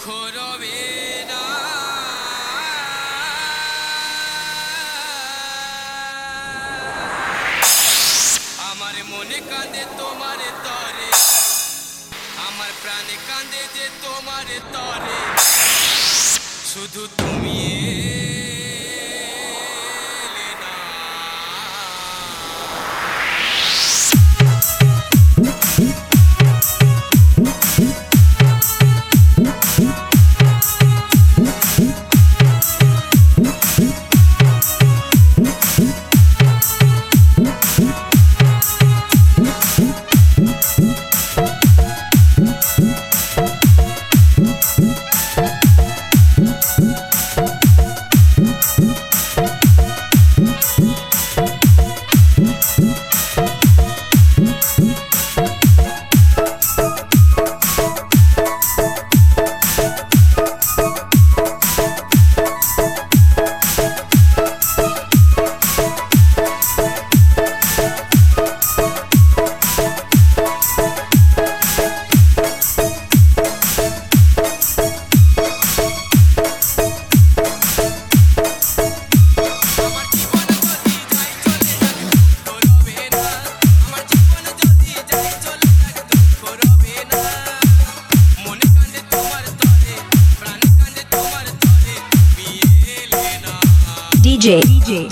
দুঃখ না আমার মনে কাঁদে তরে। আমার প্রাণে তোমার তরে। শুধু তুমি DJ DJ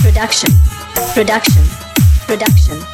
Production. Production. Production.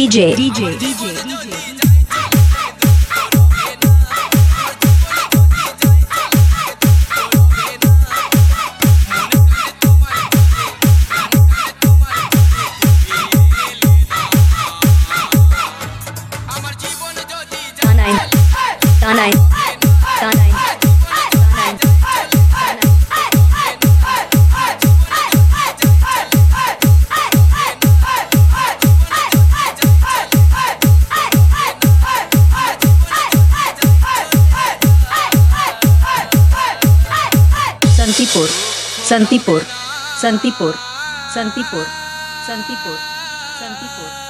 DJ, DJ, DJ, Santipur, Santipur, Santipur, Santipur, Santipur, Santipur.